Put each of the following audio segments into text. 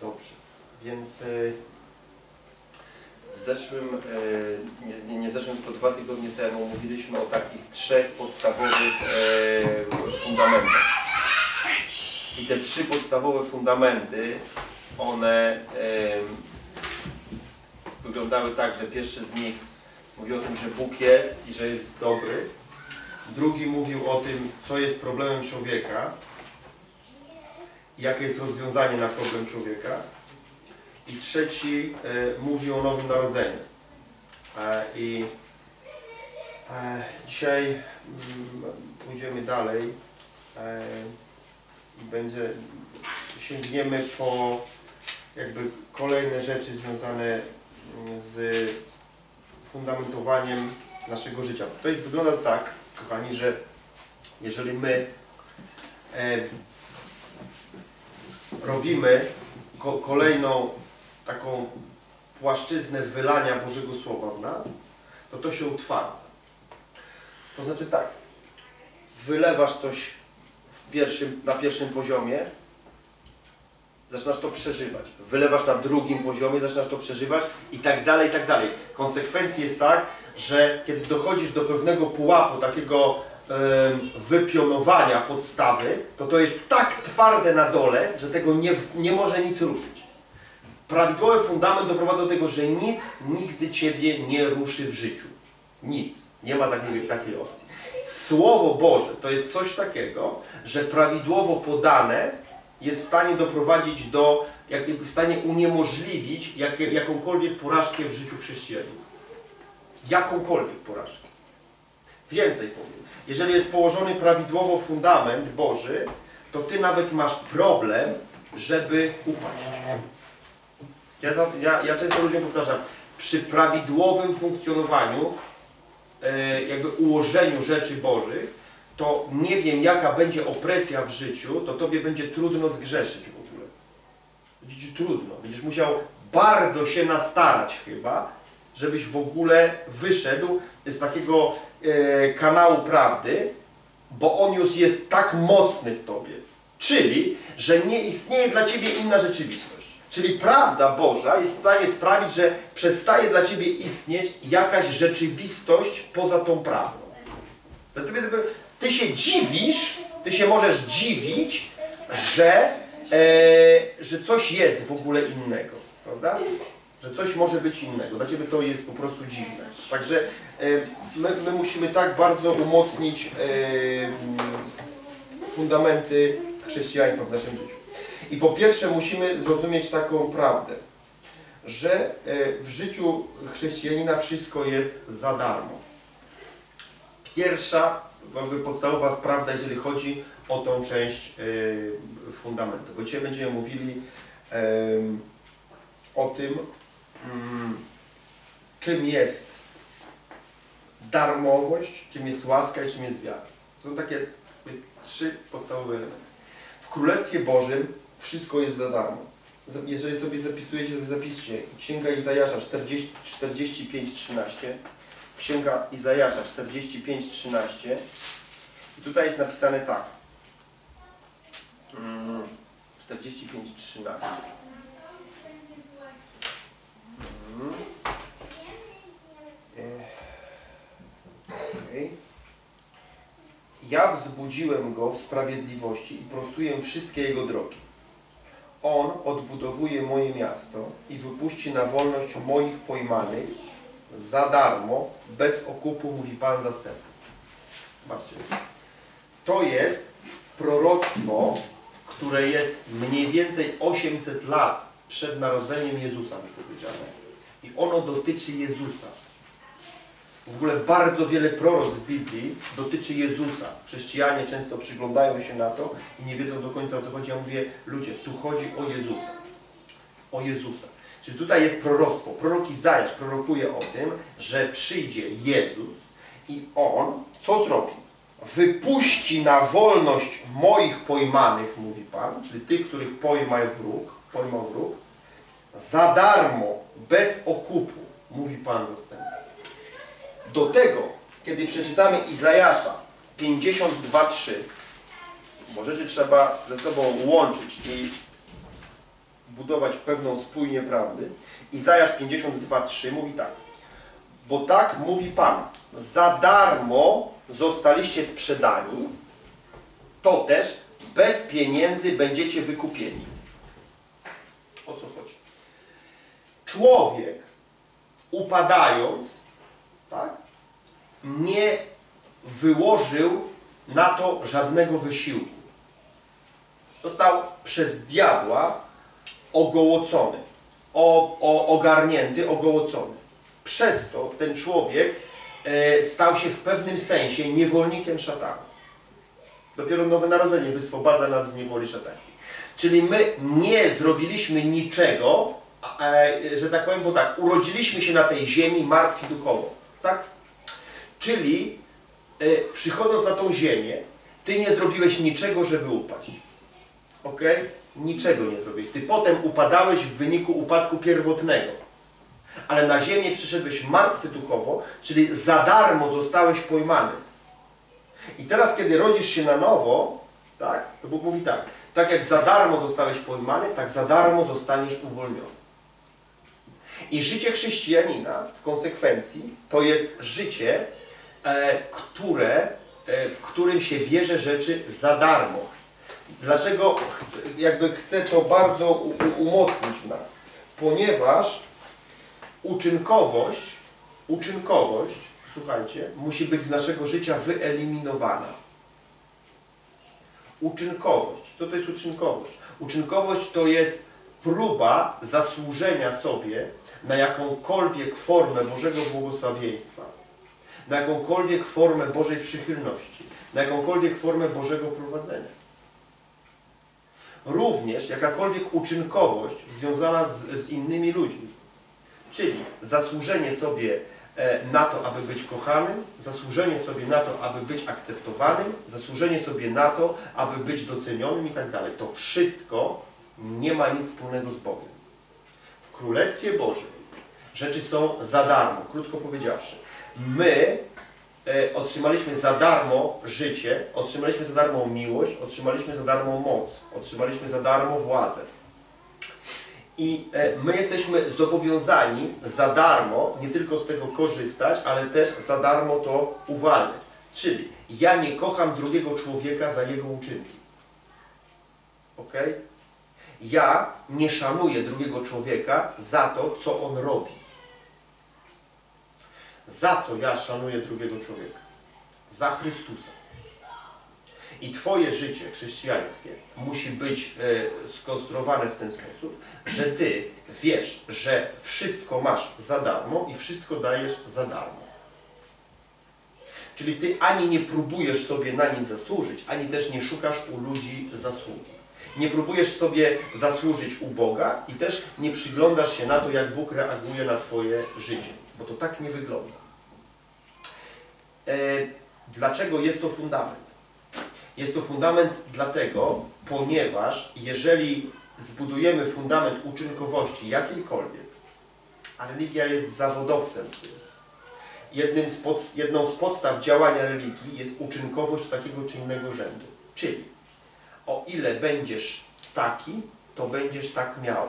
Dobrze, więc y, w zeszłym, y, nie, nie, w zeszłym, tylko dwa tygodnie temu mówiliśmy o takich trzech podstawowych y, fundamentach. I te trzy podstawowe fundamenty, one wyglądały tak, że pierwszy z nich mówi o tym, że Bóg jest i że jest dobry. Drugi mówił o tym, co jest problemem człowieka, jakie jest rozwiązanie na problem człowieka. I trzeci e, mówi o Nowym Narodzeniu. E, I e, dzisiaj mm, pójdziemy dalej i będzie, sięgniemy po jakby kolejne rzeczy związane mm, z fundamentowaniem naszego życia. To jest wygląda tak, kochani, że jeżeli my robimy ko kolejną taką płaszczyznę wylania Bożego Słowa w nas, to to się utwardza. To znaczy tak, wylewasz coś pierwszym, na pierwszym poziomie, zaczynasz to przeżywać. Wylewasz na drugim poziomie, zaczynasz to przeżywać i tak dalej, i tak dalej. Konsekwencji jest tak, że kiedy dochodzisz do pewnego pułapu, takiego wypionowania podstawy, to to jest tak twarde na dole, że tego nie, nie może nic ruszyć. Prawidłowy fundament doprowadza do tego, że nic nigdy Ciebie nie ruszy w życiu. Nic. Nie ma takiej, takiej opcji. Słowo Boże to jest coś takiego, że prawidłowo podane jest w stanie doprowadzić do, jak, w stanie uniemożliwić jakie, jakąkolwiek porażkę w życiu chrześcijanina. Jakąkolwiek porażkę. Więcej powiem. Jeżeli jest położony prawidłowo fundament Boży, to Ty nawet masz problem, żeby upaść. Ja, ja, ja często ludziom powtarzam, przy prawidłowym funkcjonowaniu, e, jakby ułożeniu rzeczy Bożych, to nie wiem jaka będzie opresja w życiu, to Tobie będzie trudno zgrzeszyć w ogóle. Będzie Ci trudno. Będziesz musiał bardzo się nastarać chyba, żebyś w ogóle wyszedł z takiego kanału prawdy, bo on już jest tak mocny w Tobie. Czyli, że nie istnieje dla Ciebie inna rzeczywistość. Czyli prawda Boża jest w stanie sprawić, że przestaje dla Ciebie istnieć jakaś rzeczywistość poza tą prawdą. Dlatego Ty się dziwisz, Ty się możesz dziwić, że, e, że coś jest w ogóle innego, prawda? Że coś może być innego. Dla Ciebie to jest po prostu dziwne. Także e, my, my musimy tak bardzo umocnić e, fundamenty chrześcijaństwa w naszym życiu. I po pierwsze musimy zrozumieć taką prawdę, że e, w życiu chrześcijanina wszystko jest za darmo. Pierwsza, jakby podstawowa prawda, jeżeli chodzi o tą część fundamentu. Bo dzisiaj będziemy mówili o tym, czym jest darmowość, czym jest łaska i czym jest wiara. Są takie trzy podstawowe elementy. W Królestwie Bożym wszystko jest za darmo. Jeżeli sobie zapisujecie, to zapiszcie. Księga Izajasza 40, 45, 13. Księga Izajasza 45, 13. I tutaj jest napisane tak. Mm, 45, 13. Mhm. Okej. Ja wzbudziłem go w sprawiedliwości i prostuję wszystkie jego drogi. On odbudowuje moje miasto i wypuści na wolność moich pojmanych za darmo, bez okupu, mówi Pan zastępów. Zobaczcie. To jest proroctwo, które jest mniej więcej 800 lat przed narodzeniem Jezusa wypowiedziane. I ono dotyczy Jezusa. W ogóle bardzo wiele proroc w Biblii dotyczy Jezusa. Chrześcijanie często przyglądają się na to i nie wiedzą do końca o co chodzi. Ja mówię, ludzie, tu chodzi o Jezusa. O Jezusa. Czyli tutaj jest proroctwo. Prorok Izajasz prorokuje o tym, że przyjdzie Jezus i On co zrobi? Wypuści na wolność moich pojmanych, mówi Pan, czyli tych, których pojmał wróg, pojmał wróg, za darmo, bez okupu, mówi Pan zastępny. Do tego, kiedy przeczytamy Izajasza 52.3, bo rzeczy trzeba ze sobą łączyć i budować pewną spójnię prawdy. Izajasz 52:3 mówi tak. Bo tak mówi Pan, za darmo zostaliście sprzedani, to też bez pieniędzy będziecie wykupieni. O co chodzi? Człowiek upadając, tak, nie wyłożył na to żadnego wysiłku. Został przez diabła ogołocony, o, o, ogarnięty, ogołocony. Przez to ten człowiek e, stał się w pewnym sensie niewolnikiem szatana. Dopiero nowe narodzenie wyswobadza nas z niewoli szatańskiej. Czyli my nie zrobiliśmy niczego, że tak powiem, bo tak, urodziliśmy się na tej ziemi martwi duchowo. Tak? Czyli e, przychodząc na tą ziemię, ty nie zrobiłeś niczego, żeby upaść. Ok? Niczego nie zrobiłeś. Ty potem upadałeś w wyniku upadku pierwotnego. Ale na ziemię przyszedłeś martwy duchowo, czyli za darmo zostałeś pojmany. I teraz, kiedy rodzisz się na nowo, tak, to Bóg mówi tak, tak jak za darmo zostałeś pojmany, tak za darmo zostaniesz uwolniony. I życie chrześcijanina w konsekwencji to jest życie, e, które, e, w którym się bierze rzeczy za darmo. Dlaczego jakby chcę to bardzo umocnić w nas? Ponieważ uczynkowość, uczynkowość, słuchajcie, musi być z naszego życia wyeliminowana. Uczynkowość. Co to jest uczynkowość? Uczynkowość to jest próba zasłużenia sobie na jakąkolwiek formę Bożego błogosławieństwa, na jakąkolwiek formę Bożej przychylności, na jakąkolwiek formę Bożego prowadzenia. Również jakakolwiek uczynkowość związana z, z innymi ludźmi, czyli zasłużenie sobie e, na to, aby być kochanym, zasłużenie sobie na to, aby być akceptowanym, zasłużenie sobie na to, aby być docenionym i tak dalej. To wszystko nie ma nic wspólnego z Bogiem. W Królestwie Bożym rzeczy są za darmo, krótko powiedziawszy. My e, otrzymaliśmy za darmo życie, otrzymaliśmy za darmo miłość, otrzymaliśmy za darmo moc, otrzymaliśmy za darmo władzę. I e, my jesteśmy zobowiązani za darmo nie tylko z tego korzystać, ale też za darmo to uwalniać. Czyli ja nie kocham drugiego człowieka za jego uczynki. Ok? Ja nie szanuję drugiego człowieka za to, co on robi. Za co ja szanuję drugiego człowieka? Za Chrystusa. I Twoje życie chrześcijańskie musi być e, skonstruowane w ten sposób, że Ty wiesz, że wszystko masz za darmo i wszystko dajesz za darmo. Czyli Ty ani nie próbujesz sobie na nim zasłużyć, ani też nie szukasz u ludzi zasługi. Nie próbujesz sobie zasłużyć u Boga i też nie przyglądasz się na to, jak Bóg reaguje na Twoje życie, bo to tak nie wygląda. E, dlaczego jest to fundament? Jest to fundament dlatego, ponieważ jeżeli zbudujemy fundament uczynkowości jakiejkolwiek, a religia jest zawodowcem w tym, jedną z podstaw działania religii jest uczynkowość takiego czy innego rzędu. Czyli o ile będziesz taki, to będziesz tak miał.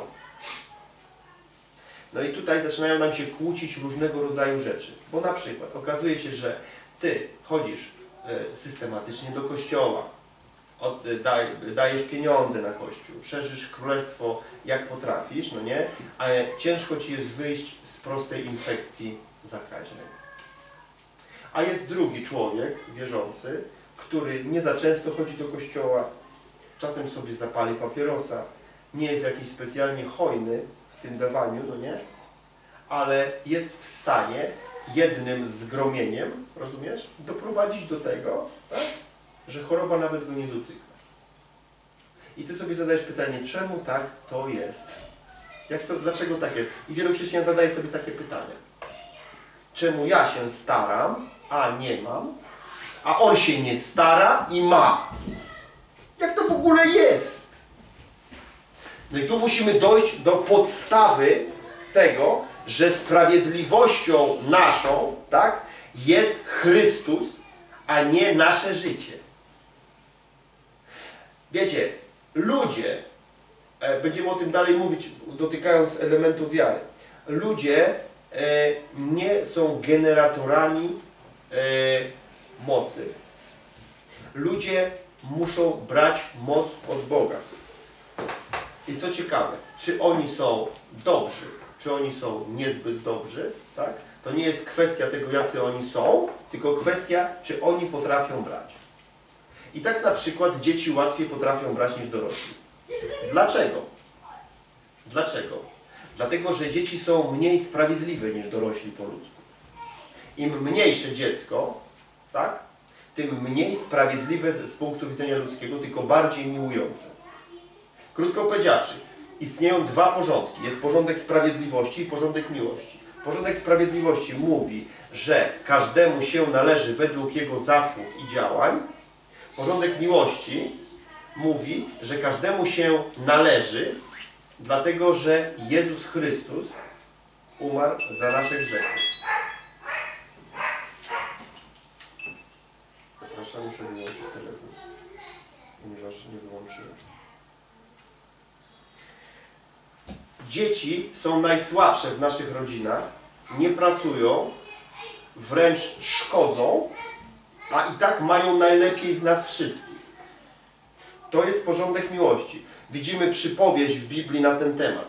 No i tutaj zaczynają nam się kłócić różnego rodzaju rzeczy. Bo na przykład okazuje się, że ty chodzisz e, systematycznie do kościoła, daj, dajesz pieniądze na kościół, szerzysz królestwo jak potrafisz, no nie? Ale ciężko ci jest wyjść z prostej infekcji zakaźnej. A jest drugi człowiek wierzący, który nie za często chodzi do kościoła, czasem sobie zapali papierosa, nie jest jakiś specjalnie hojny w tym dawaniu, no nie? Ale jest w stanie jednym zgromieniem, rozumiesz, doprowadzić do tego, tak, że choroba nawet go nie dotyka. I ty sobie zadajesz pytanie, czemu tak to jest? Jak to, dlaczego tak jest? I wielu chrześcijan zadaje sobie takie pytanie. Czemu ja się staram, a nie mam, a on się nie stara i ma? Jak to w ogóle jest? No i tu musimy dojść do podstawy tego, że sprawiedliwością naszą, tak, jest Chrystus, a nie nasze życie. Wiecie, ludzie e, będziemy o tym dalej mówić, dotykając elementów wiary. Ludzie e, nie są generatorami e, mocy. Ludzie muszą brać moc od Boga. I co ciekawe, czy oni są dobrzy, czy oni są niezbyt dobrzy, tak? To nie jest kwestia tego, jacy oni są, tylko kwestia, czy oni potrafią brać. I tak na przykład dzieci łatwiej potrafią brać niż dorośli. Dlaczego? Dlaczego? Dlatego, że dzieci są mniej sprawiedliwe niż dorośli po ludzku. Im mniejsze dziecko, tak? Tym mniej sprawiedliwe z punktu widzenia ludzkiego, tylko bardziej miłujące. Krótko powiedziawszy, istnieją dwa porządki. Jest porządek sprawiedliwości i porządek miłości. Porządek sprawiedliwości mówi, że każdemu się należy według jego zasług i działań. Porządek miłości mówi, że każdemu się należy, dlatego że Jezus Chrystus umarł za nasze grzechy. Muszę wyłączyć telefon, ponieważ nie wyłączyłem. Dzieci są najsłabsze w naszych rodzinach, nie pracują, wręcz szkodzą, a i tak mają najlepiej z nas wszystkich. To jest porządek miłości. Widzimy przypowieść w Biblii na ten temat.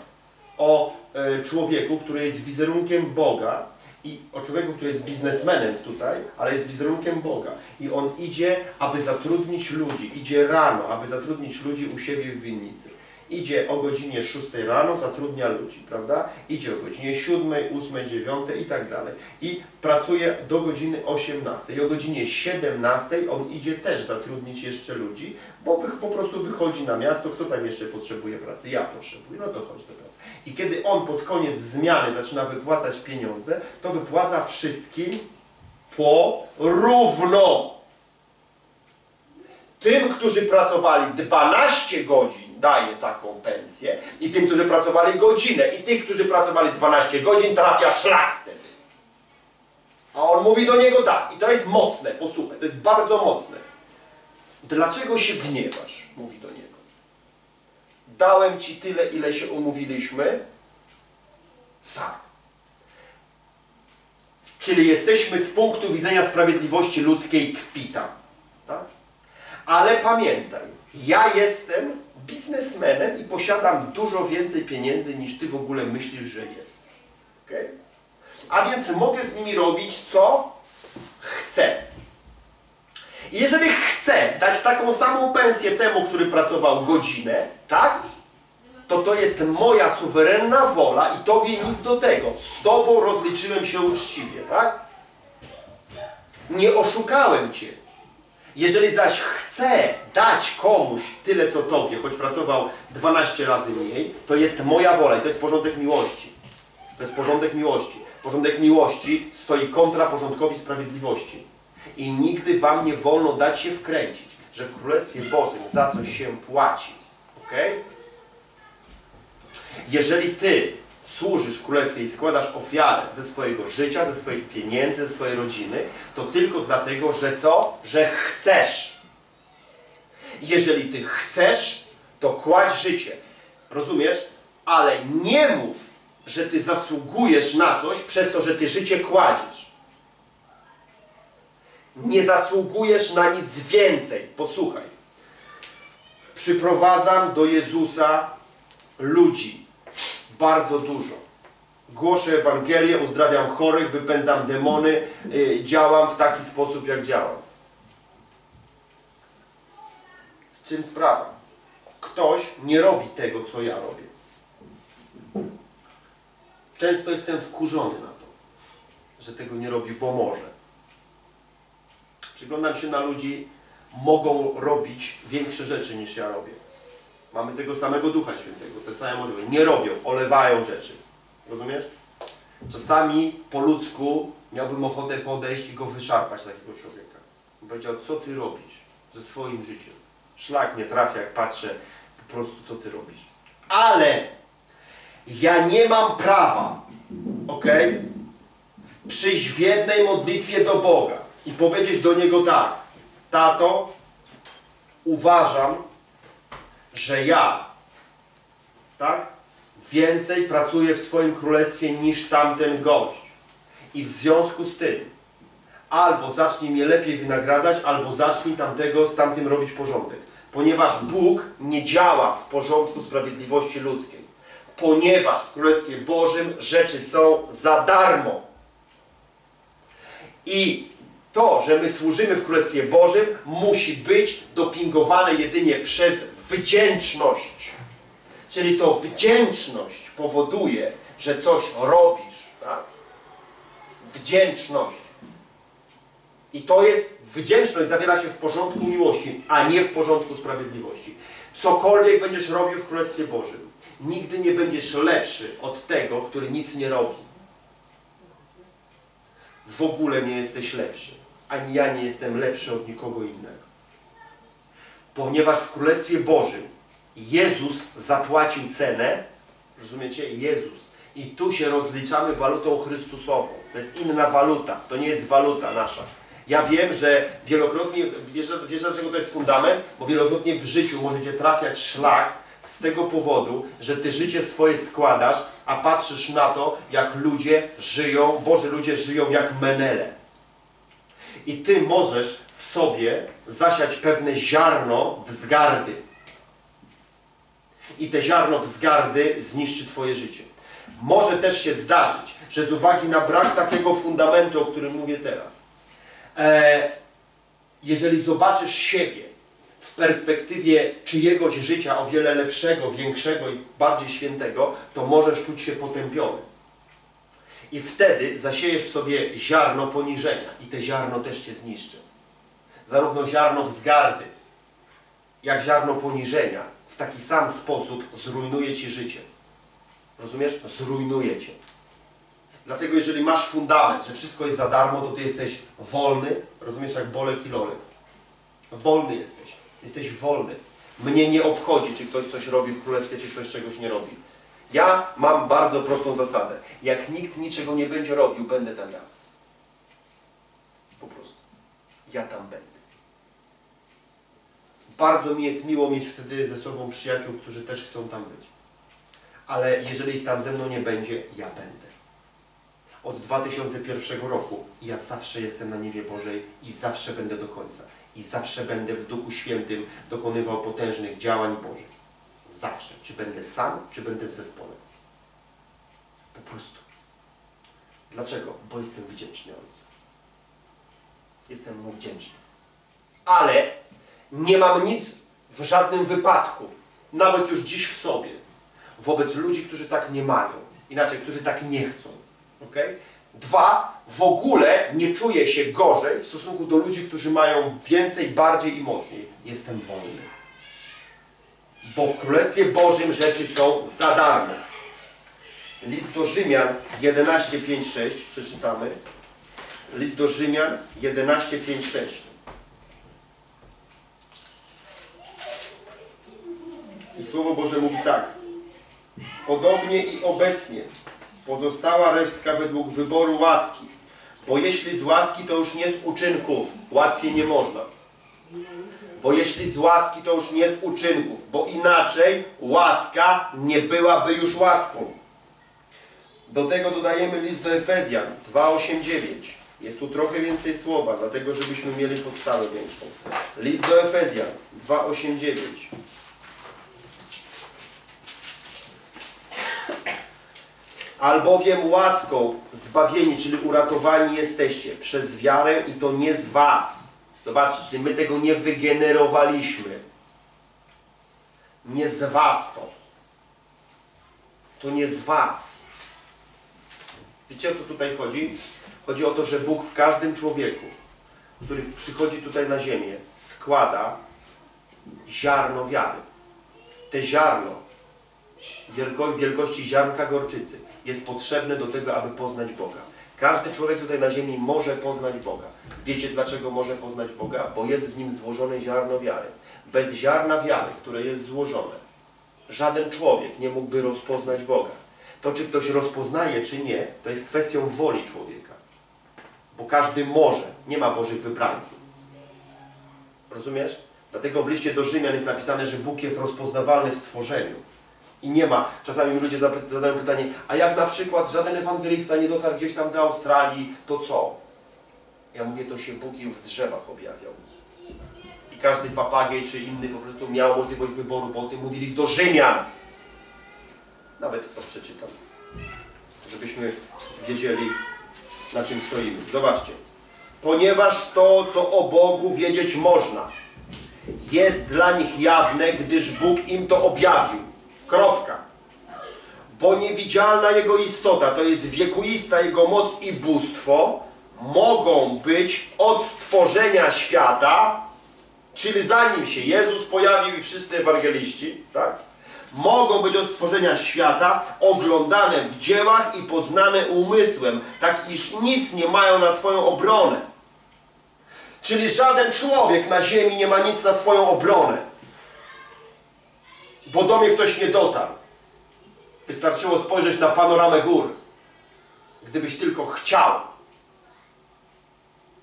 O e, człowieku, który jest wizerunkiem Boga i o człowieku, który jest biznesmenem tutaj, ale jest wizerunkiem Boga. I on idzie, aby zatrudnić ludzi. Idzie rano, aby zatrudnić ludzi u siebie w winnicy. Idzie o godzinie 6 rano, zatrudnia ludzi, prawda? Idzie o godzinie 7, 8, 9 i tak dalej. I pracuje do godziny 18. I o godzinie 17 on idzie też zatrudnić jeszcze ludzi, bo po prostu wychodzi na miasto. Kto tam jeszcze potrzebuje pracy? Ja potrzebuję, no to chodź do pracy. I kiedy on pod koniec zmiany zaczyna wypłacać pieniądze, to wypłaca wszystkim porówno. Tym, którzy pracowali 12 godzin, daje taką pensję i tym, którzy pracowali godzinę i tych, którzy pracowali 12 godzin, trafia szlak wtedy. A on mówi do niego tak, i to jest mocne, posłuchaj, to jest bardzo mocne. Dlaczego się gniewasz? Mówi do niego. Dałem ci tyle, ile się umówiliśmy? Tak. Czyli jesteśmy z punktu widzenia sprawiedliwości ludzkiej kwita. Tak? Ale pamiętaj, ja jestem biznesmenem i posiadam dużo więcej pieniędzy niż ty w ogóle myślisz, że jest. Okay? A więc mogę z nimi robić co chcę. Jeżeli chcę dać taką samą pensję temu, który pracował godzinę, tak? To to jest moja suwerenna wola i tobie nic do tego. Z tobą rozliczyłem się uczciwie, tak? Nie oszukałem cię. Jeżeli zaś chcę dać komuś tyle co tobie, choć pracował 12 razy mniej, to jest moja wola i to jest porządek miłości. To jest porządek miłości. Porządek miłości stoi kontra porządkowi sprawiedliwości. I nigdy wam nie wolno dać się wkręcić, że w Królestwie Bożym za coś się płaci. Ok? Jeżeli ty służysz w Królestwie i składasz ofiarę ze swojego życia, ze swoich pieniędzy, ze swojej rodziny, to tylko dlatego, że co? Że chcesz. Jeżeli ty chcesz, to kładź życie. Rozumiesz? Ale nie mów, że ty zasługujesz na coś przez to, że ty życie kładziesz. Nie zasługujesz na nic więcej. Posłuchaj. Przyprowadzam do Jezusa ludzi bardzo dużo. Głoszę Ewangelię, uzdrawiam chorych, wypędzam demony, yy, działam w taki sposób, jak działam. W czym sprawa? Ktoś nie robi tego, co ja robię. Często jestem wkurzony na to, że tego nie robi, bo może. Przyglądam się na ludzi, mogą robić większe rzeczy niż ja robię. Mamy tego samego Ducha Świętego, te same możliwości. Nie robią, olewają rzeczy. Rozumiesz? Czasami po ludzku miałbym ochotę podejść i go wyszarpać takiego człowieka. I powiedział, co ty robisz ze swoim życiem? Szlak mnie trafia, jak patrzę po prostu, co ty robisz. Ale ja nie mam prawa, ok? Przyjść w jednej modlitwie do Boga i powiedzieć do Niego tak, tato, uważam, że ja tak? Więcej pracuje w Twoim królestwie niż tamten gość. I w związku z tym albo zacznij mnie lepiej wynagradzać, albo zacznij tamtego z tamtym robić porządek. Ponieważ Bóg nie działa w porządku sprawiedliwości ludzkiej. Ponieważ w Królestwie Bożym rzeczy są za darmo. I to, że my służymy w Królestwie Bożym, musi być dopingowane jedynie przez wdzięczność. Czyli to wdzięczność powoduje, że coś robisz. Tak? Wdzięczność. I to jest wdzięczność zawiera się w porządku miłości, a nie w porządku sprawiedliwości. Cokolwiek będziesz robił w Królestwie Bożym, nigdy nie będziesz lepszy od tego, który nic nie robi. W ogóle nie jesteś lepszy. Ani ja nie jestem lepszy od nikogo innego. Ponieważ w Królestwie Bożym Jezus zapłacił cenę, rozumiecie? Jezus. I tu się rozliczamy walutą Chrystusową. To jest inna waluta. To nie jest waluta nasza. Ja wiem, że wielokrotnie, wiesz, wiesz dlaczego to jest fundament? Bo wielokrotnie w życiu możecie trafiać szlak z tego powodu, że Ty życie swoje składasz, a patrzysz na to, jak ludzie żyją, Boże ludzie żyją jak menele. I Ty możesz w sobie zasiać pewne ziarno wzgardy. I te ziarno wzgardy zniszczy Twoje życie. Może też się zdarzyć, że z uwagi na brak takiego fundamentu, o którym mówię teraz, e, jeżeli zobaczysz siebie w perspektywie czyjegoś życia o wiele lepszego, większego i bardziej świętego, to możesz czuć się potępiony. I wtedy zasiejesz w sobie ziarno poniżenia i te ziarno też Cię zniszczy. Zarówno ziarno wzgardy, jak ziarno poniżenia w taki sam sposób zrujnuje Ci życie. Rozumiesz? Zrujnuje Cię. Dlatego jeżeli masz fundament, że wszystko jest za darmo, to Ty jesteś wolny, rozumiesz, jak Bolek i Lolek. Wolny jesteś. Jesteś wolny. Mnie nie obchodzi, czy ktoś coś robi w królestwie, czy ktoś czegoś nie robi. Ja mam bardzo prostą zasadę. Jak nikt niczego nie będzie robił, będę tam ja. Po prostu. Ja tam będę. Bardzo mi jest miło mieć wtedy ze sobą przyjaciół, którzy też chcą tam być. Ale jeżeli ich tam ze mną nie będzie, ja będę. Od 2001 roku ja zawsze jestem na niebie Bożej i zawsze będę do końca. I zawsze będę w Duchu Świętym dokonywał potężnych działań Bożych. Zawsze. Czy będę sam, czy będę w zespole. Po prostu. Dlaczego? Bo jestem wdzięczny. Jestem Mu wdzięczny. Ale nie mam nic w żadnym wypadku, nawet już dziś w sobie, wobec ludzi, którzy tak nie mają. Inaczej, którzy tak nie chcą. Okay? Dwa, w ogóle nie czuję się gorzej w stosunku do ludzi, którzy mają więcej, bardziej i mocniej. Jestem wolny. Bo w Królestwie Bożym rzeczy są za darmo. List do Rzymian 11, 5, 6 przeczytamy. List do Rzymian 11, 5, 6. I Słowo Boże mówi tak. Podobnie i obecnie pozostała resztka według wyboru łaski. Bo jeśli z łaski, to już nie z uczynków. Łatwiej nie można. Bo jeśli z łaski, to już nie z uczynków. Bo inaczej łaska nie byłaby już łaską. Do tego dodajemy list do Efezjan 2,8,9. Jest tu trochę więcej słowa, dlatego żebyśmy mieli podstawę większą. List do Efezjan 2,8,9. Albowiem łaską zbawieni, czyli uratowani jesteście przez wiarę i to nie z was. Zobaczcie, czyli my tego nie wygenerowaliśmy. Nie z was to. To nie z was. Wiecie o co tutaj chodzi? Chodzi o to, że Bóg w każdym człowieku, który przychodzi tutaj na ziemię, składa ziarno wiary. Te ziarno wielko, wielkości ziarnka gorczycy jest potrzebne do tego, aby poznać Boga. Każdy człowiek tutaj na ziemi może poznać Boga. Wiecie dlaczego może poznać Boga? Bo jest w nim złożone ziarno wiary. Bez ziarna wiary, które jest złożone, żaden człowiek nie mógłby rozpoznać Boga. To, czy ktoś rozpoznaje, czy nie, to jest kwestią woli człowieka. Bo każdy może, nie ma Bożych wybrańców. Rozumiesz? Dlatego w liście do Rzymian jest napisane, że Bóg jest rozpoznawalny w stworzeniu. I nie ma. Czasami mi ludzie zadają pytanie, a jak na przykład żaden ewangelista nie dotarł gdzieś tam do Australii, to co? Ja mówię, to się Bóg w drzewach objawiał. I każdy papagiej czy inny po prostu miał możliwość wyboru, bo o tym mówili do Rzymian. Nawet to przeczytam, żebyśmy wiedzieli, na czym stoimy. Zobaczcie. Ponieważ to, co o Bogu wiedzieć można, jest dla nich jawne, gdyż Bóg im to objawił. Kropka. Bo niewidzialna Jego istota, to jest wiekuista Jego moc i bóstwo, mogą być od stworzenia świata, czyli zanim się Jezus pojawił i wszyscy ewangeliści, tak? Mogą być od stworzenia świata oglądane w dziełach i poznane umysłem, tak iż nic nie mają na swoją obronę. Czyli żaden człowiek na ziemi nie ma nic na swoją obronę. Bo do mnie ktoś nie dotarł. Wystarczyło spojrzeć na panoramę gór. Gdybyś tylko chciał.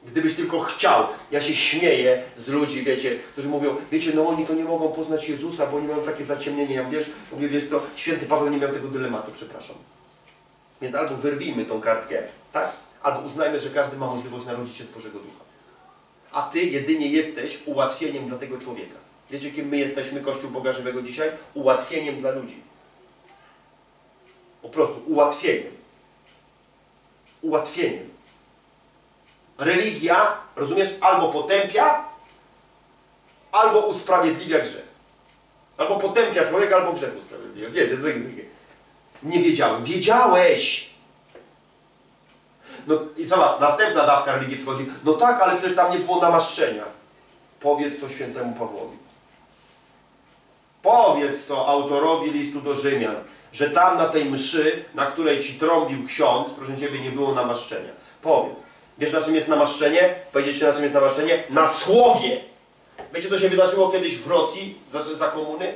Gdybyś tylko chciał. Ja się śmieję z ludzi, wiecie, którzy mówią, wiecie, no oni to nie mogą poznać Jezusa, bo oni mają takie zaciemnienie. Ja wiesz, mówię, wiesz co, święty Paweł nie miał tego dylematu, przepraszam. Więc albo wyrwijmy tą kartkę, tak? Albo uznajmy, że każdy ma możliwość narodzić się z Bożego Ducha. A Ty jedynie jesteś ułatwieniem dla tego człowieka. Wiecie, kim my jesteśmy, Kościół Boga Żywego dzisiaj? Ułatwieniem dla ludzi. Po prostu ułatwieniem. Ułatwieniem. Religia, rozumiesz, albo potępia, albo usprawiedliwia grzech. Albo potępia człowieka, albo grzech usprawiedliwia. Wiecie, tak, nie wiedziałem. Wiedziałeś! No i zobacz, następna dawka religii przychodzi. No tak, ale przecież tam nie było namaszczenia. Powiedz to świętemu Pawłowi. Powiedz to autorowi listu do Rzymian, że tam na tej mszy, na której ci trąbił ksiądz, proszę Ciebie, nie było namaszczenia. Powiedz. Wiesz na czym jest namaszczenie? Powiedzieć na czym jest namaszczenie? Na słowie! Wiecie, co się wydarzyło kiedyś w Rosji, znaczy za komuny?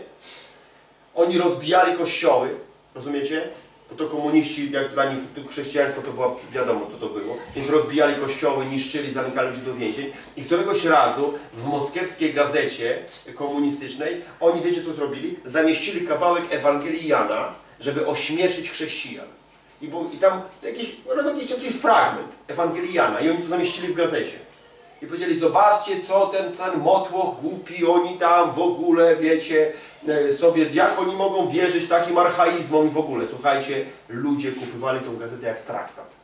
Oni rozbijali kościoły, rozumiecie? Bo to komuniści, jak dla nich chrześcijaństwo to było wiadomo, co to było. Więc rozbijali kościoły, niszczyli, zamykali ludzi do więzień. I któregoś razu w moskiewskiej gazecie komunistycznej, oni wiecie co zrobili? Zamieścili kawałek Ewangelii Jana, żeby ośmieszyć chrześcijan. I, bo, i tam jakiś, no, jakiś, jakiś fragment Ewangelii Jana. I oni to zamieścili w gazecie. I powiedzieli, zobaczcie, co ten, ten motłoch głupi, oni tam w ogóle, wiecie, e, sobie, jak oni mogą wierzyć takim archaizmom i w ogóle. Słuchajcie, ludzie kupywali tą gazetę jak traktat.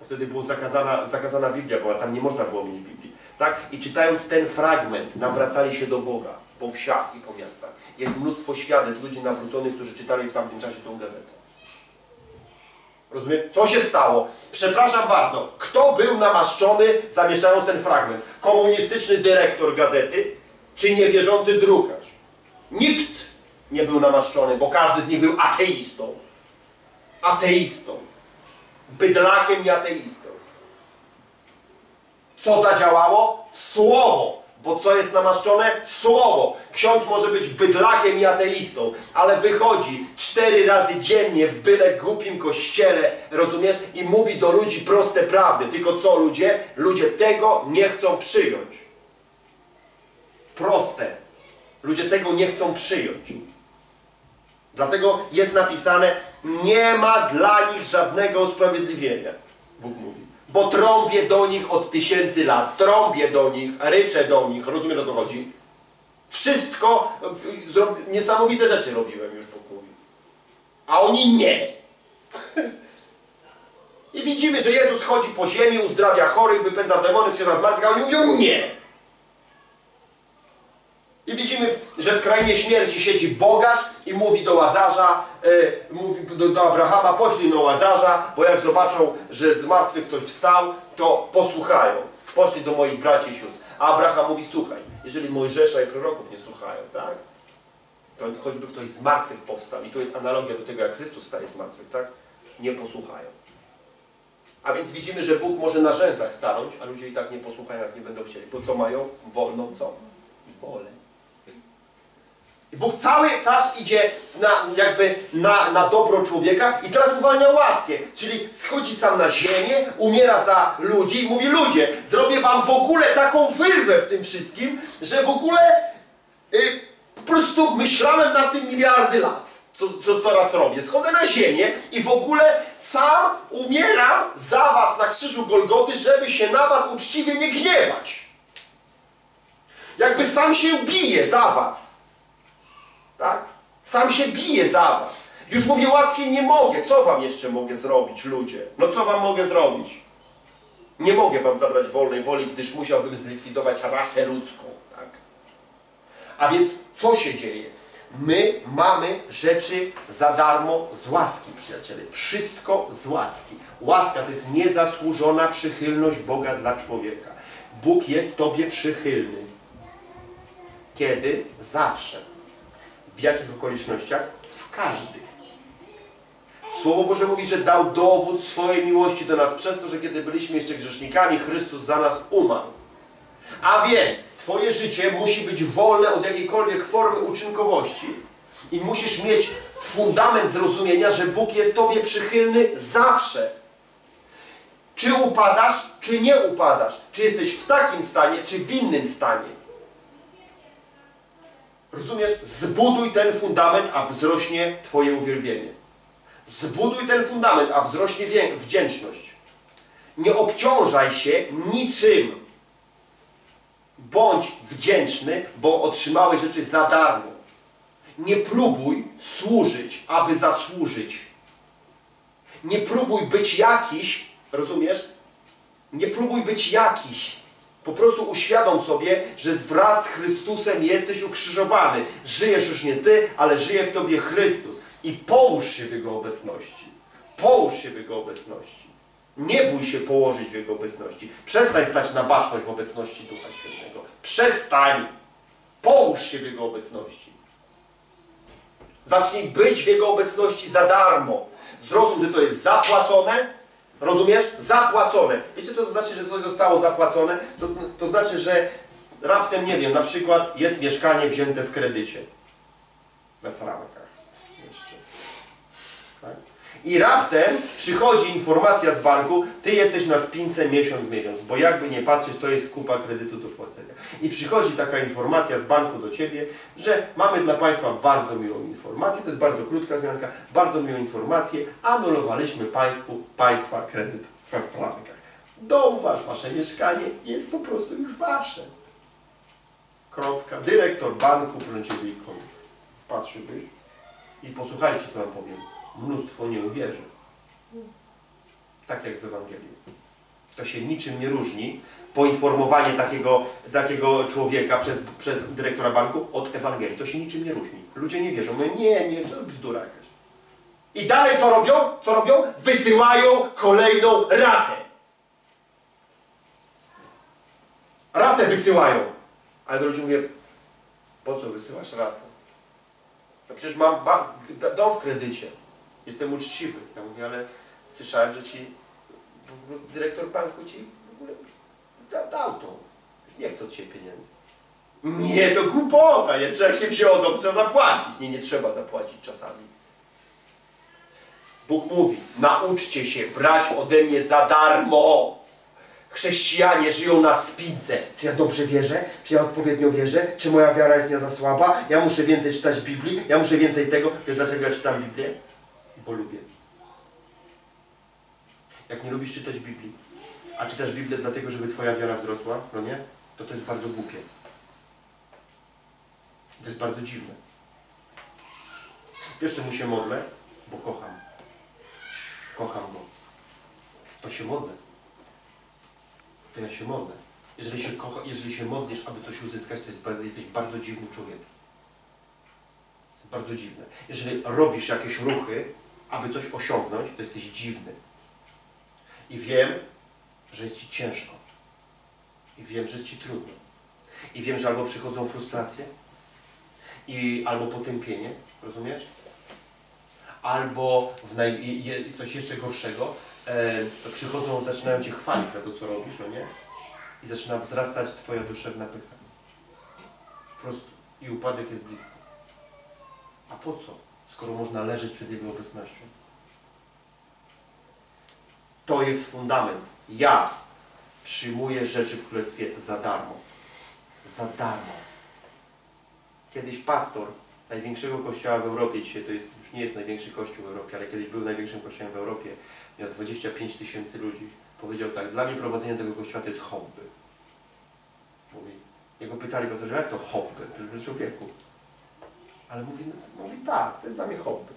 Bo wtedy była zakazana, zakazana Biblia, bo tam nie można było mieć Biblii. Tak? I czytając ten fragment, nawracali się do Boga po wsiach i po miastach. Jest mnóstwo świadectw ludzi nawróconych, którzy czytali w tamtym czasie tą gazetę. Rozumiem? Co się stało? Przepraszam bardzo, kto był namaszczony zamieszczając ten fragment? Komunistyczny dyrektor gazety, czy niewierzący drukarz? Nikt nie był namaszczony, bo każdy z nich był ateistą. Ateistą. Bydlakiem i ateistą. Co zadziałało? Słowo. Bo co jest namaszczone? Słowo. Ksiądz może być bydlakiem i ateistą, ale wychodzi cztery razy dziennie w byle głupim kościele, rozumiesz? I mówi do ludzi proste prawdy. Tylko co ludzie? Ludzie tego nie chcą przyjąć. Proste. Ludzie tego nie chcą przyjąć. Dlatego jest napisane, nie ma dla nich żadnego usprawiedliwienia. Bóg mówi. Bo trąbię do nich od tysięcy lat. Trąbię do nich, ryczę do nich. Rozumiesz o co chodzi? Wszystko, niesamowite rzeczy robiłem już Bogowi. A oni nie. I widzimy, że Jezus chodzi po ziemi, uzdrawia chorych, wypędza demony, wciąż zmartwych, a oni mówią nie. I widzimy, że w krainie śmierci siedzi bogacz i mówi do Łazarza, yy, mówi do, do, Abrahama, poślij no Łazarza, bo jak zobaczą, że z martwych ktoś wstał, to posłuchają. Poszli do moich braci i sióstr. A Abraham mówi, słuchaj, jeżeli Mojżesza i proroków nie słuchają, tak? To choćby ktoś z martwych powstał, i to jest analogia do tego, jak Chrystus staje z martwych, tak? Nie posłuchają. A więc widzimy, że Bóg może na rzęsach stanąć, a ludzie i tak nie posłuchają, jak nie będą chcieli. Bo co mają? Wolną co? Wolę. Bóg cały czas idzie na, jakby na, na dobro człowieka i teraz uwalnia łaskę. Czyli schodzi sam na ziemię, umiera za ludzi i mówi ludzie, zrobię wam w ogóle taką wyrwę w tym wszystkim, że w ogóle y, po prostu myślałem nad tym miliardy lat. co, co teraz robię? Schodzę na ziemię i w ogóle sam umieram za was na krzyżu Golgoty, żeby się na was uczciwie nie gniewać. Jakby sam się bije za was. Tak? Sam się bije za was. Już mówię, łatwiej nie mogę. Co wam jeszcze mogę zrobić, ludzie? No co wam mogę zrobić? Nie mogę wam zabrać wolnej woli, gdyż musiałbym zlikwidować rasę ludzką. Tak? A więc co się dzieje? My mamy rzeczy za darmo z łaski, przyjaciele. Wszystko z łaski. Łaska to jest niezasłużona przychylność Boga dla człowieka. Bóg jest Tobie przychylny. Kiedy? Zawsze. W jakich okolicznościach? W każdych. Słowo Boże mówi, że dał dowód swojej miłości do nas przez to, że kiedy byliśmy jeszcze grzesznikami, Chrystus za nas umarł. A więc Twoje życie musi być wolne od jakiejkolwiek formy uczynkowości i musisz mieć fundament zrozumienia, że Bóg jest Tobie przychylny zawsze. Czy upadasz, czy nie upadasz. Czy jesteś w takim stanie, czy w innym stanie. Rozumiesz? Zbuduj ten fundament, a wzrośnie Twoje uwielbienie. Zbuduj ten fundament, a wzrośnie wdzięczność. Nie obciążaj się niczym. Bądź wdzięczny, bo otrzymałeś rzeczy za darmo. Nie próbuj służyć, aby zasłużyć. Nie próbuj być jakiś, rozumiesz? Nie próbuj być jakiś. Po prostu uświadom sobie, że wraz z Chrystusem jesteś ukrzyżowany. Żyjesz już nie Ty, ale żyje w Tobie Chrystus. I połóż się w Jego obecności. Połóż się w Jego obecności. Nie bój się położyć w Jego obecności. Przestań stać na baczność w obecności Ducha Świętego. Przestań. Połóż się w Jego obecności. Zacznij być w Jego obecności za darmo. Zrozum, że to jest zapłacone. Rozumiesz? Zapłacone. Wiecie, to znaczy, że coś zostało zapłacone? To, to znaczy, że raptem, nie wiem, na przykład jest mieszkanie wzięte w kredycie. We frankach. I raptem przychodzi informacja z banku, ty jesteś na spince miesiąc, miesiąc, bo jakby nie patrzeć, to jest kupa kredytu do płacenia. I przychodzi taka informacja z banku do ciebie, że mamy dla Państwa bardzo miłą informację, to jest bardzo krótka zmianka, bardzo miłą informację, anulowaliśmy Państwu, Państwa kredyt we frankach. Dom wasz, Wasze mieszkanie jest po prostu już Wasze. Kropka. Dyrektor banku prącił Patrzyłbyś i posłuchajcie, co Wam powiem mnóstwo nie uwierzy. Tak jak w Ewangelii. To się niczym nie różni poinformowanie takiego, takiego człowieka przez, przez dyrektora banku od Ewangelii. To się niczym nie różni. Ludzie nie wierzą. Mówią, nie, nie, to bzdura jakaś. I dalej co robią? Co robią? Wysyłają kolejną ratę. Ratę wysyłają. Ale do ludzi mówię, po co wysyłasz ratę? No przecież mam dom w kredycie jestem uczciwy. Ja mówię, ale słyszałem, że ci dyrektor banku ci w ogóle dał to. Już nie chce od Ciebie pieniędzy. Nie, to głupota. Jeszcze jak się wzięło, to trzeba zapłacić. Nie, nie trzeba zapłacić czasami. Bóg mówi, nauczcie się brać ode mnie za darmo. Chrześcijanie żyją na spince. Czy ja dobrze wierzę? Czy ja odpowiednio wierzę? Czy moja wiara jest nie za słaba? Ja muszę więcej czytać Biblii? Ja muszę więcej tego? Wiesz dlaczego ja czytam Biblię? Bo lubię. Jak nie lubisz czytać Biblii, a czytasz Biblię dlatego, żeby Twoja wiara wzrosła, no nie? To to jest bardzo głupie. To jest bardzo dziwne. Wiesz, czemu się modlę? Bo kocham. Kocham Go. To się modlę. To ja się modlę. Jeżeli się, kocha, jeżeli się modlisz, aby coś uzyskać, to jest, jesteś bardzo dziwnym człowiekiem. Bardzo dziwne. Jeżeli robisz jakieś ruchy, aby coś osiągnąć, to jesteś dziwny. I wiem, że jest Ci ciężko. I wiem, że jest Ci trudno. I wiem, że albo przychodzą frustracje, i albo potępienie, rozumiesz? Albo w naj... coś jeszcze gorszego, e, przychodzą, zaczynają Cię chwalić za to, co robisz, no nie? I zaczyna wzrastać Twoja duszewna pycha. Po prostu. I upadek jest blisko. A po co? Skoro można leżeć przed Jego obecnością. To jest fundament. Ja przyjmuję rzeczy w Królestwie za darmo. Za darmo. Kiedyś pastor największego kościoła w Europie, dzisiaj to jest, już nie jest największy kościół w Europie, ale kiedyś był największym kościołem w Europie, miał 25 tysięcy ludzi, powiedział tak, dla mnie prowadzenie tego kościoła to jest hobby. Mówi, jego pytali pasażerowie, jak to hobby? Przecież człowieku. Ale mówi, no, mówi tak, to jest dla mnie hobby.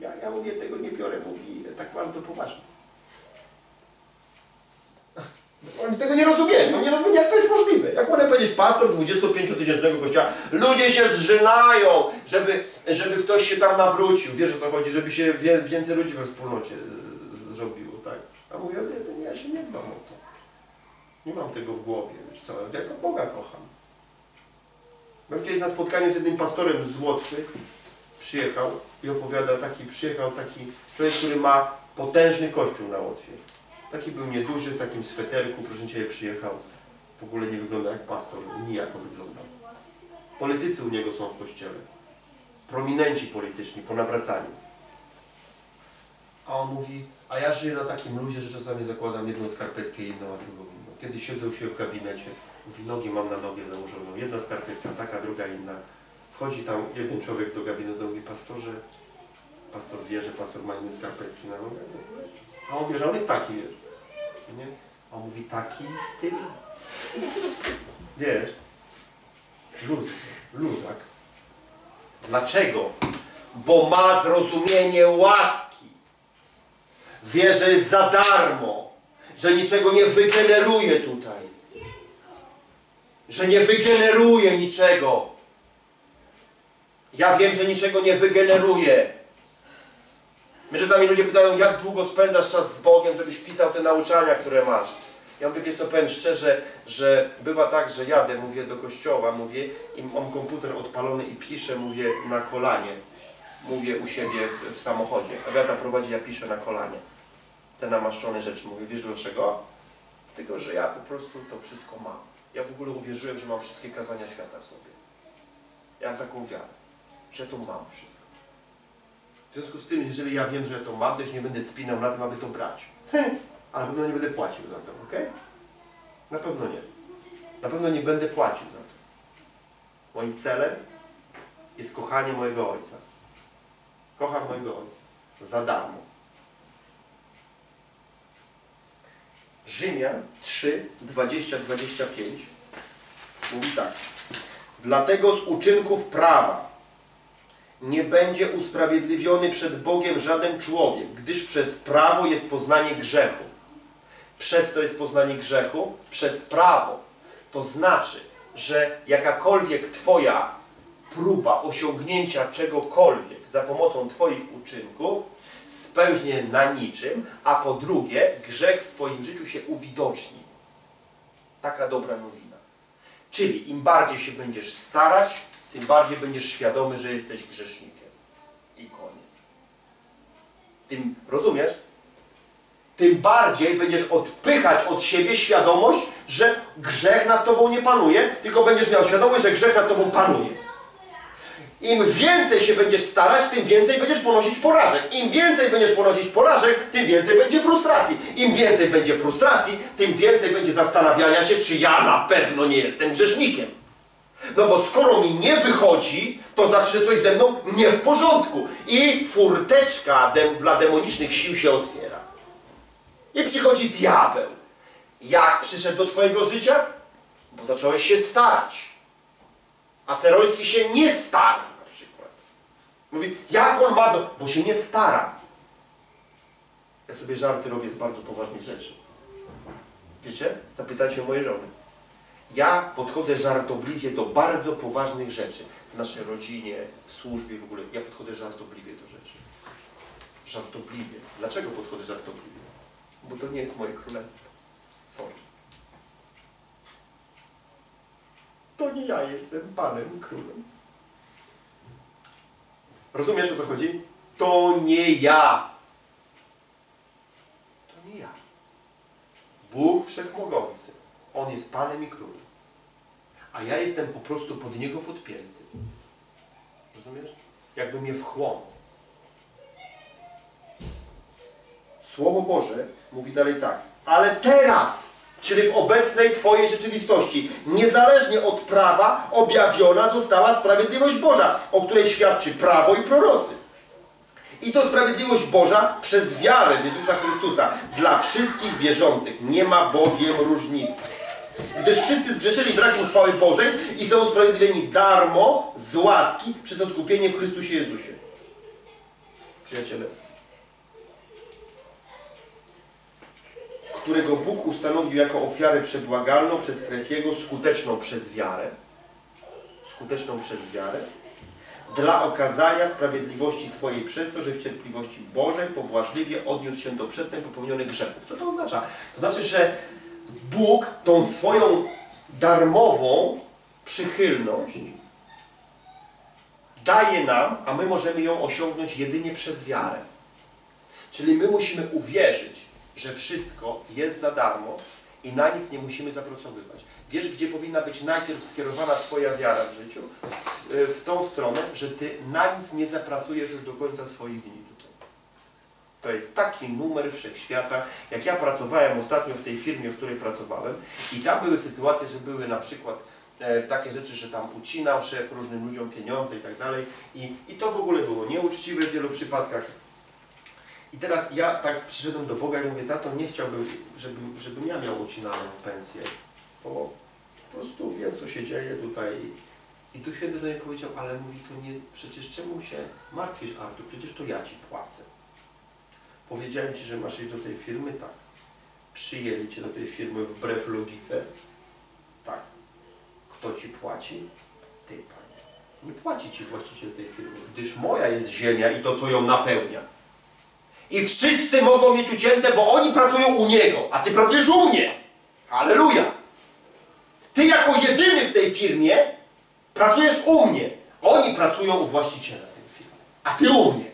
Ja, ja mówię, tego nie biorę, mówi tak bardzo poważnie. Oni tego nie rozumieją, nie rozumieją, jak to jest możliwe. Jak można powiedzieć, pastor 25-tysięcznego kościoła, ludzie się zżynają, żeby, żeby ktoś się tam nawrócił. Wiesz o co chodzi, żeby się więcej ludzi we wspólnocie z- zrobiło, tak? A mówię, ja się nie dbam o to. Nie mam tego w głowie, wiesz co, ja Boga kocham. Byłem kiedyś na spotkaniu z jednym pastorem z Łotwy, przyjechał i opowiada taki, przyjechał taki człowiek, który ma potężny kościół na Łotwie. Taki był nieduży, w takim sweterku, proszę Cię, przyjechał. W ogóle nie wygląda jak pastor, nijako wyglądał. Politycy u niego są w kościele. Prominenci polityczni, po nawracaniu. A on mówi, a ja żyję na takim luzie, że czasami zakładam jedną skarpetkę inną, a drugą inną. Kiedy siedzę siebie w gabinecie, nogi mam na nogę założoną, jedna skarpetka, taka, druga inna. Wchodzi tam jeden człowiek do gabinetu, mówi, pastorze, pastor wie, że pastor ma inne skarpetki na nogach. A on wie, że on jest taki, wiesz. Nie? A on mówi, taki styl. Wiesz, luz, luzak. Dlaczego? Bo ma zrozumienie łaski. Wie, że jest za darmo. Że niczego nie wygeneruje tutaj. Że nie wygeneruje niczego. Ja wiem, że niczego nie wygeneruje. My czasami ludzie pytają, jak długo spędzasz czas z Bogiem, żebyś pisał te nauczania, które masz. Ja mówię, wiesz to powiem szczerze, że bywa tak, że jadę, mówię do kościoła, mówię i mam komputer odpalony i piszę, mówię na kolanie. Mówię u siebie w, w samochodzie. Agata prowadzi, ja piszę na kolanie. Te namaszczone rzeczy. Mówię, wiesz dlaczego? Dlatego, że ja po prostu to wszystko mam. Ja w ogóle uwierzyłem, że mam wszystkie kazania świata w sobie. Ja mam taką wiarę, że to mam wszystko. W związku z tym, jeżeli ja wiem, że ja to mam, to już nie będę spinał na tym, aby to brać. A na pewno nie będę płacił za to, ok? Na pewno nie. Na pewno nie będę płacił za to. Moim celem jest kochanie mojego Ojca. Kocham mojego Ojca. Za darmo. Rzymian 3, 20, 25 mówi tak. Dlatego z uczynków prawa nie będzie usprawiedliwiony przed Bogiem żaden człowiek, gdyż przez prawo jest poznanie grzechu. Przez to jest poznanie grzechu? Przez prawo. To znaczy, że jakakolwiek Twoja próba osiągnięcia czegokolwiek za pomocą Twoich uczynków spełznie na niczym, a po drugie grzech w Twoim życiu się uwidoczni. Taka dobra nowina. Czyli im bardziej się będziesz starać, tym bardziej będziesz świadomy, że jesteś grzesznikiem. I koniec. Tym, rozumiesz? Tym bardziej będziesz odpychać od siebie świadomość, że grzech nad tobą nie panuje, tylko będziesz miał świadomość, że grzech nad tobą panuje. Im więcej się będziesz starać, tym więcej będziesz ponosić porażek. Im więcej będziesz ponosić porażek, tym więcej będzie frustracji. Im więcej będzie frustracji, tym więcej będzie zastanawiania się, czy ja na pewno nie jestem grzesznikiem. No bo skoro mi nie wychodzi, to znaczy, że coś ze mną nie w porządku. I furteczka dem dla demonicznych sił się otwiera. I przychodzi diabeł. Jak przyszedł do Twojego życia? Bo zacząłeś się starać. A Ceroński się nie stara. Mówi, jak on ma do... Bo się nie stara. Ja sobie żarty robię z bardzo poważnych rzeczy. Wiecie? Zapytajcie moje żony. Ja podchodzę żartobliwie do bardzo poważnych rzeczy. W naszej rodzinie, w służbie w ogóle. Ja podchodzę żartobliwie do rzeczy. Żartobliwie. Dlaczego podchodzę żartobliwie? Bo to nie jest moje królestwo. Sorry. To nie ja jestem Panem i Królem. Rozumiesz o co chodzi? To nie ja. To nie ja. Bóg Wszechmogący. On jest Panem i Królem. A ja jestem po prostu pod Niego podpięty. Rozumiesz? Jakby mnie wchłonął. Słowo Boże mówi dalej tak. Ale teraz czyli w obecnej Twojej rzeczywistości. Niezależnie od prawa objawiona została sprawiedliwość Boża, o której świadczy prawo i prorocy. I to sprawiedliwość Boża przez wiarę w Jezusa Chrystusa dla wszystkich wierzących. Nie ma bowiem różnicy. Gdyż wszyscy zgrzeszyli brakiem chwały Bożej i są usprawiedliwieni darmo z łaski przez odkupienie w Chrystusie Jezusie. Przyjaciele, którego Bóg ustanowił jako ofiarę przebłagalną przez krew Jego, skuteczną przez wiarę, skuteczną przez wiarę, dla okazania sprawiedliwości swojej przez to, że w cierpliwości Bożej pobłażliwie odniósł się do przedtem popełnionych grzechów. Co to oznacza? To znaczy, że Bóg tą swoją darmową przychylność daje nam, a my możemy ją osiągnąć jedynie przez wiarę. Czyli my musimy uwierzyć, że wszystko jest za darmo i na nic nie musimy zapracowywać. Wiesz, gdzie powinna być najpierw skierowana Twoja wiara w życiu? W, w tą stronę, że Ty na nic nie zapracujesz już do końca swoich dni tutaj. To jest taki numer wszechświata. Jak ja pracowałem ostatnio w tej firmie, w której pracowałem i tam były sytuacje, że były na przykład e, takie rzeczy, że tam ucinał szef różnym ludziom pieniądze i tak dalej i, i to w ogóle było nieuczciwe w wielu przypadkach. I teraz ja tak przyszedłem do Boga i mówię, tato, nie chciałbym, żebym, żebym ja miał ucinaną pensję, bo po prostu wiem, co się dzieje tutaj. I tu święty do mnie powiedział, ale mówi, to nie, przecież czemu się martwisz, Artur, przecież to ja Ci płacę. Powiedziałem Ci, że masz iść do tej firmy? Tak. Przyjęli Cię do tej firmy wbrew logice? Tak. Kto Ci płaci? Ty, Panie. Nie płaci Ci właściciel tej firmy, gdyż moja jest ziemia i to, co ją napełnia. I wszyscy mogą mieć ucięte, bo oni pracują u Niego, a Ty pracujesz u mnie. Halleluja! Ty jako jedyny w tej firmie pracujesz u mnie. Oni pracują u właściciela tej firmy, a Ty u mnie.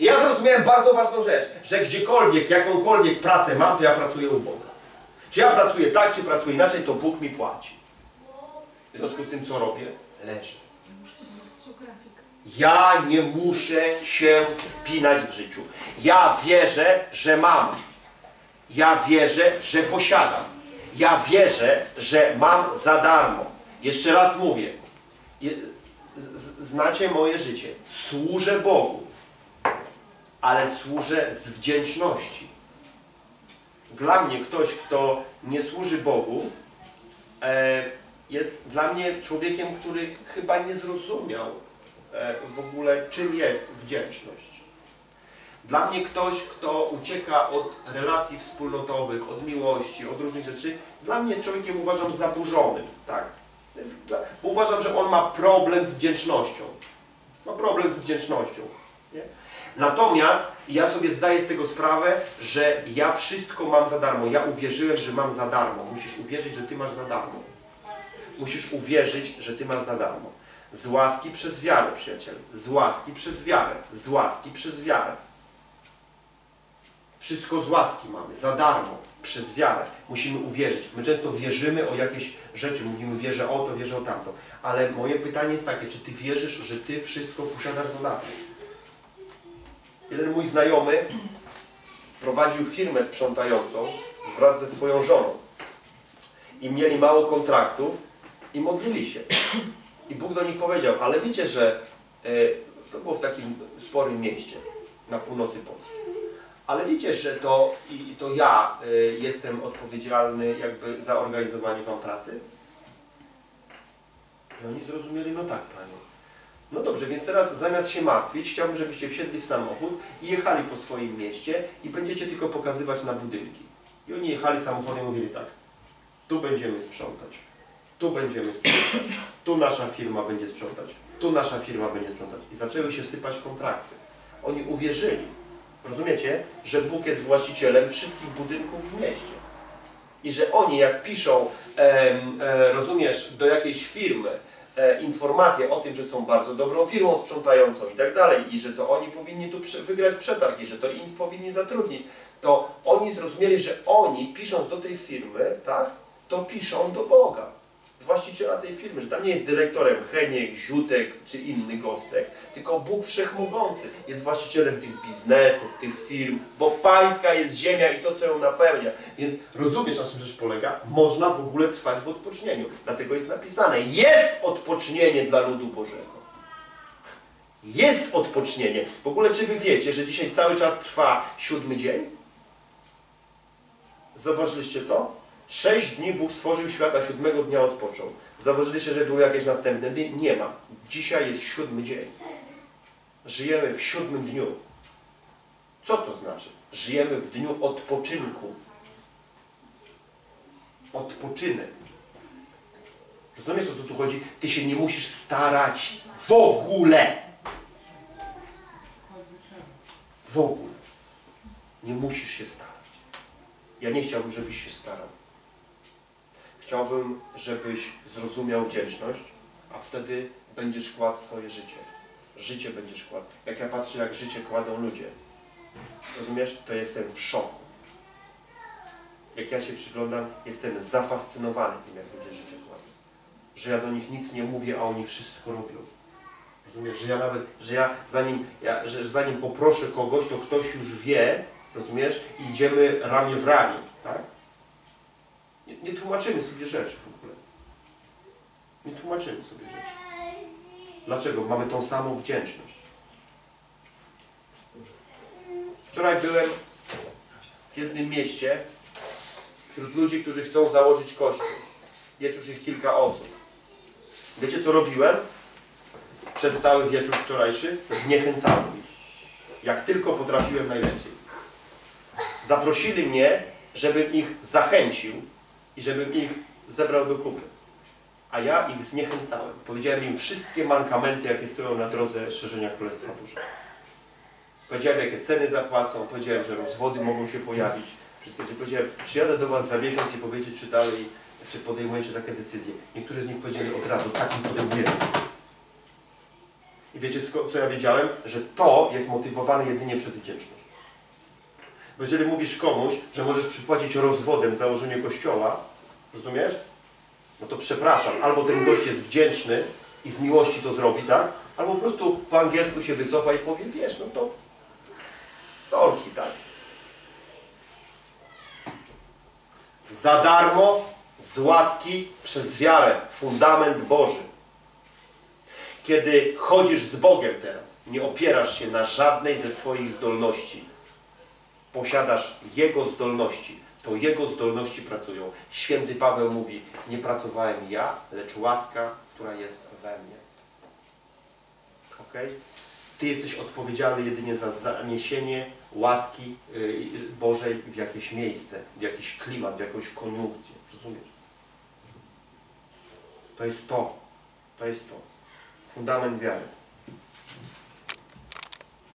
I ja zrozumiałem bardzo ważną rzecz, że gdziekolwiek, jakąkolwiek pracę mam, to ja pracuję u Boga. Czy ja pracuję tak, czy pracuję inaczej, to Bóg mi płaci. W związku z tym, co robię? Leżę. Ja nie muszę się spinać w życiu. Ja wierzę, że mam. Ja wierzę, że posiadam. Ja wierzę, że mam za darmo. Jeszcze raz mówię. Znacie moje życie. Służę Bogu, ale służę z wdzięczności. Dla mnie ktoś, kto nie służy Bogu, e, jest dla mnie człowiekiem, który chyba nie zrozumiał w ogóle, czym jest wdzięczność. Dla mnie ktoś, kto ucieka od relacji wspólnotowych, od miłości, od różnych rzeczy, dla mnie jest człowiekiem, uważam, zaburzonym. Tak? Bo uważam, że on ma problem z wdzięcznością. Ma problem z wdzięcznością. Nie? Natomiast ja sobie zdaję z tego sprawę, że ja wszystko mam za darmo. Ja uwierzyłem, że mam za darmo. Musisz uwierzyć, że Ty masz za darmo. Musisz uwierzyć, że Ty masz za darmo. Z łaski przez wiarę, przyjaciel. Z łaski przez wiarę. Z łaski przez wiarę. Wszystko z łaski mamy, za darmo, przez wiarę. Musimy uwierzyć. My często wierzymy o jakieś rzeczy, mówimy wierzę o to, wierzę o tamto. Ale moje pytanie jest takie, czy Ty wierzysz, że Ty wszystko posiadasz za darmo? Jeden mój znajomy prowadził firmę sprzątającą wraz ze swoją żoną. I mieli mało kontraktów i modlili się. I Bóg do nich powiedział, ale wiecie, że e, to było w takim sporym mieście na północy Polski. Ale wiecie, że to, i to ja y, jestem odpowiedzialny jakby za organizowanie Wam pracy? I oni zrozumieli, no tak, Panie. No dobrze, więc teraz zamiast się martwić, chciałbym, żebyście wsiedli w samochód i jechali po swoim mieście i będziecie tylko pokazywać na budynki. I oni jechali samochodem i mówili tak, tu będziemy sprzątać, tu będziemy sprzątać, tu nasza firma będzie sprzątać, tu nasza firma będzie sprzątać. I zaczęły się sypać kontrakty. Oni uwierzyli, Rozumiecie, że Bóg jest właścicielem wszystkich budynków w mieście. I że oni, jak piszą, e, e, rozumiesz, do jakiejś firmy e, informacje o tym, że są bardzo dobrą firmą sprzątającą i tak dalej, i że to oni powinni tu wygrać przetarg, i że to inni powinni zatrudnić, to oni zrozumieli, że oni, pisząc do tej firmy, tak, to piszą do Boga. Właściciela tej firmy, że tam nie jest dyrektorem Heniek, Ziutek czy inny Gostek, tylko Bóg Wszechmogący jest właścicielem tych biznesów, tych firm, bo pańska jest ziemia i to, co ją napełnia. Więc rozumiesz, na czym rzecz polega? Można w ogóle trwać w odpocznieniu. Dlatego jest napisane, jest odpocznienie dla ludu Bożego. Jest odpocznienie. W ogóle, czy wy wiecie, że dzisiaj cały czas trwa siódmy dzień? Zauważyliście to? Sześć dni Bóg stworzył świata, siódmego dnia odpoczął. Zauważyliście, że były jakieś następne dni? Nie ma. Dzisiaj jest siódmy dzień. Żyjemy w siódmym dniu. Co to znaczy? Żyjemy w dniu odpoczynku. Odpoczynek. Rozumiesz, o co tu chodzi? Ty się nie musisz starać w ogóle. W ogóle. Nie musisz się starać. Ja nie chciałbym, żebyś się starał. Chciałbym, żebyś zrozumiał wdzięczność, a wtedy będziesz kładł swoje życie. Życie będziesz kładł. Jak ja patrzę, jak życie kładą ludzie, rozumiesz, to jestem w szoku. Jak ja się przyglądam, jestem zafascynowany tym, jak ludzie życie kładą. Że ja do nich nic nie mówię, a oni wszystko robią. Rozumiesz, że ja nawet, że ja zanim, ja, że zanim poproszę kogoś, to ktoś już wie, rozumiesz, i idziemy ramię w ramię, tak? Nie, nie tłumaczymy sobie rzeczy w ogóle. Nie tłumaczymy sobie rzeczy. Dlaczego? Mamy tą samą wdzięczność. Wczoraj byłem w jednym mieście wśród ludzi, którzy chcą założyć kościół. Jest już ich kilka osób. Wiecie co robiłem? Przez cały wieczór wczorajszy zniechęcałem ich. Jak tylko potrafiłem najlepiej. Zaprosili mnie, żebym ich zachęcił i żebym ich zebrał do kupy. A ja ich zniechęcałem. Powiedziałem im wszystkie mankamenty, jakie stoją na drodze szerzenia Królestwa Bożego. Powiedziałem, jakie ceny zapłacą, powiedziałem, że rozwody mogą się pojawić. Wszystkie. Powiedziałem, przyjadę do Was za miesiąc i powiecie, czy dalej, czy podejmujecie takie decyzje. Niektórzy z nich powiedzieli od razu, takim podejmujemy. I wiecie, co ja wiedziałem? Że to jest motywowane jedynie przez wdzięczność. Bo jeżeli mówisz komuś, że możesz przypłacić rozwodem założenie kościoła, rozumiesz? No to przepraszam, albo ten gość jest wdzięczny i z miłości to zrobi, tak? Albo po prostu po angielsku się wycofa i powie, wiesz, no to sorki, tak? Za darmo, z łaski, przez wiarę, fundament Boży. Kiedy chodzisz z Bogiem teraz, nie opierasz się na żadnej ze swoich zdolności. Posiadasz Jego zdolności. To Jego zdolności pracują. Święty Paweł mówi, nie pracowałem ja, lecz łaska, która jest we mnie. Ok? Ty jesteś odpowiedzialny jedynie za zaniesienie łaski y, Bożej w jakieś miejsce, w jakiś klimat, w jakąś koniunkcję. Rozumiesz? To jest to. To jest to. Fundament wiary.